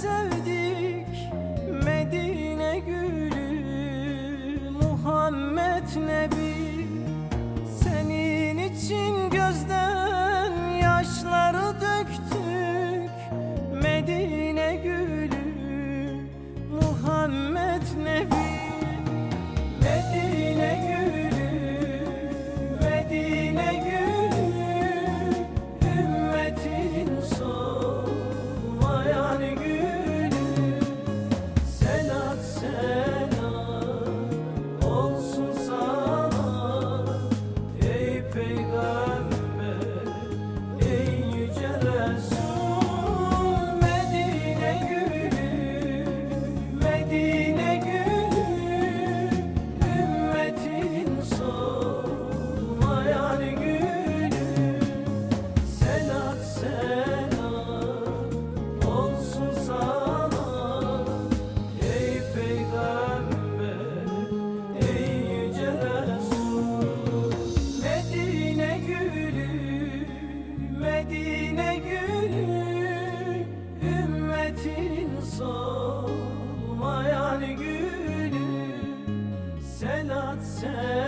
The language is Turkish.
sevdik Medine gülü Muhammed Nebi. Senin için gözden solmayan günü sen at sen.